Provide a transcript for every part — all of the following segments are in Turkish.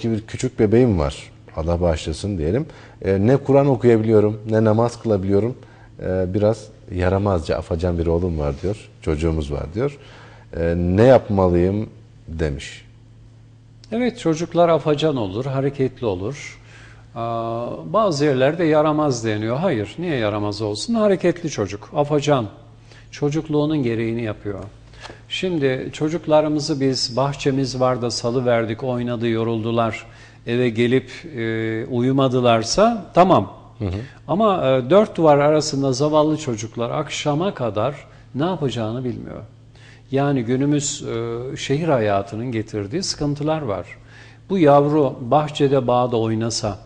ki bir küçük bebeğim var. Allah bağışlasın diyelim. E, ne Kur'an okuyabiliyorum, ne namaz kılabiliyorum. E, biraz yaramazca, afacan bir oğlum var diyor. Çocuğumuz var diyor. E, ne yapmalıyım demiş. Evet çocuklar afacan olur, hareketli olur. Bazı yerlerde yaramaz deniyor. Hayır, niye yaramaz olsun? Hareketli çocuk, afacan. Çocukluğunun gereğini yapıyor. Şimdi çocuklarımızı biz bahçemiz var da salı verdik, oynadı, yoruldular. Eve gelip e, uyumadılarsa tamam. Ama e, dört duvar arasında zavallı çocuklar akşama kadar ne yapacağını bilmiyor. Yani günümüz e, şehir hayatının getirdiği sıkıntılar var. Bu yavru bahçede bağda oynasa,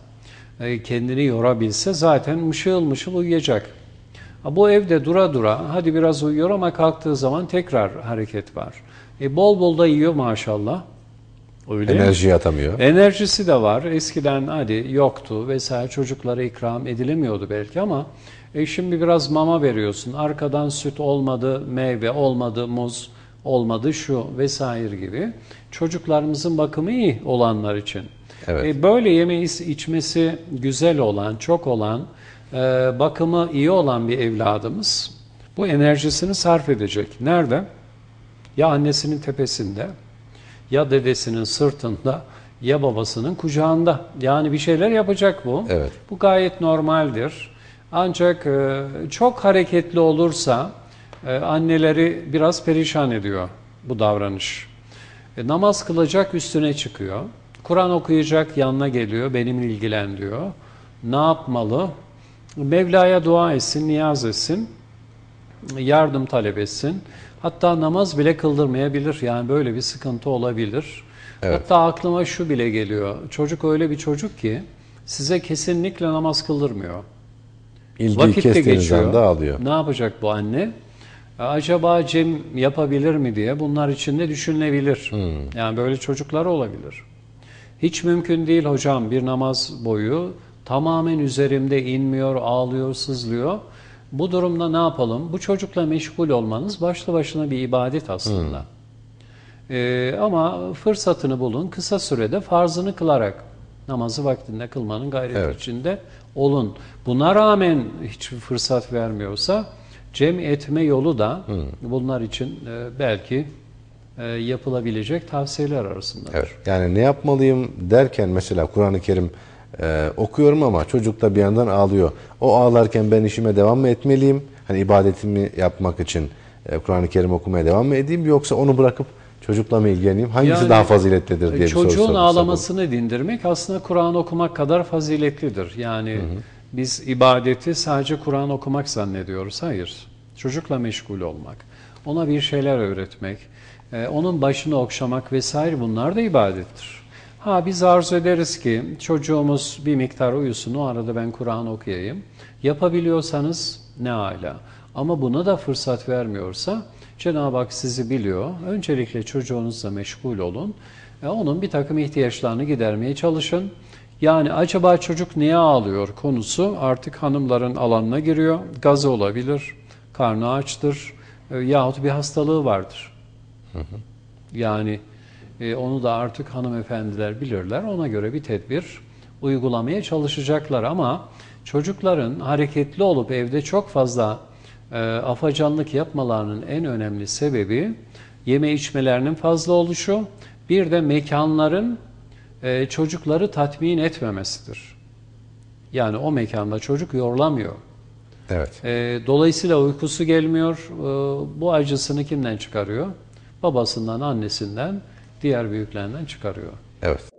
e, kendini yorabilse zaten mışıl mışıl uyuyacak. Bu evde dura dura hadi biraz uyuyor ama kalktığı zaman tekrar hareket var. E, bol bol da yiyor maşallah. Öyle. Enerji atamıyor. Enerjisi de var. Eskiden hadi yoktu vesaire çocuklara ikram edilemiyordu belki ama e şimdi biraz mama veriyorsun. Arkadan süt olmadı, meyve olmadı, muz olmadı şu vesaire gibi. Çocuklarımızın bakımı iyi olanlar için. Evet. E böyle yeme içmesi güzel olan, çok olan, e, bakımı iyi olan bir evladımız bu enerjisini sarf edecek. Nerede? Ya annesinin tepesinde, ya dedesinin sırtında, ya babasının kucağında. Yani bir şeyler yapacak bu. Evet. Bu gayet normaldir. Ancak e, çok hareketli olursa e, anneleri biraz perişan ediyor bu davranış. E, namaz kılacak üstüne çıkıyor. Kur'an okuyacak yanına geliyor, benimle ilgilen diyor. Ne yapmalı? Mevla'ya dua etsin, niyaz etsin yardım talep etsin. Hatta namaz bile kıldırmayabilir. Yani böyle bir sıkıntı olabilir. Evet. Hatta aklıma şu bile geliyor. Çocuk öyle bir çocuk ki size kesinlikle namaz kıldırmıyor. İlgiyi Vakit de geçiyor. anda ağlıyor. Ne yapacak bu anne? E, Acaba Cem yapabilir mi diye bunlar için de düşünülebilir. Yani böyle çocuklar olabilir. Hiç mümkün değil hocam bir namaz boyu tamamen üzerimde inmiyor, ağlıyor, sızlıyor. Bu durumda ne yapalım? Bu çocukla meşgul olmanız başlı başına bir ibadet aslında. Ee, ama fırsatını bulun, kısa sürede farzını kılarak namazı vaktinde kılmanın gayreti Evet. içinde olun. Buna rağmen hiç fırsat vermiyorsa cem etme yolu da bunlar için e, belki e, yapılabilecek tavsiyeler arasında. Evet. Yani ne yapmalıyım derken mesela Kur'an-ı Kerim e, okuyorum ama çocuk da bir yandan ağlıyor. O ağlarken ben işime devam mı etmeliyim? Hani ibadetimi yapmak için e, Kur'an-ı Kerim okumaya devam mı edeyim yoksa onu bırakıp çocukla mı ilgileneyim? Hangisi Yani, daha faziletlidir diye bir soru Çocuğun ağlamasını dindirmek aslında Kur'an okumak kadar faziletlidir. Yani biz ibadeti sadece Kur'an okumak zannediyoruz. Hayır. Çocukla meşgul olmak, ona bir şeyler öğretmek, e, onun başını okşamak vesaire bunlar da ibadettir. Ha biz arzu ederiz ki çocuğumuz bir miktar uyusun, o arada ben Kur'an okuyayım. Yapabiliyorsanız ne ala. Ama buna da fırsat vermiyorsa Cenab-ı Hak sizi biliyor. Öncelikle çocuğunuzla meşgul olun. E, onun bir takım ihtiyaçlarını gidermeye çalışın. Yani acaba çocuk niye ağlıyor konusu artık hanımların alanına giriyor. Gazı olabilir, karnı açtır e, yahut bir hastalığı vardır. Yani e, onu da artık hanımefendiler bilirler. Ona göre bir tedbir uygulamaya çalışacaklar ama çocukların hareketli olup evde çok fazla e, afacanlık yapmalarının en önemli sebebi yeme içmelerinin fazla oluşu, bir de mekanların e, çocukları tatmin etmemesidir. Yani o mekanda çocuk yorulamıyor. Evet. E, dolayısıyla uykusu gelmiyor. E, bu acısını kimden çıkarıyor? Babasından, annesinden, diğer büyüklerinden çıkarıyor. Evet.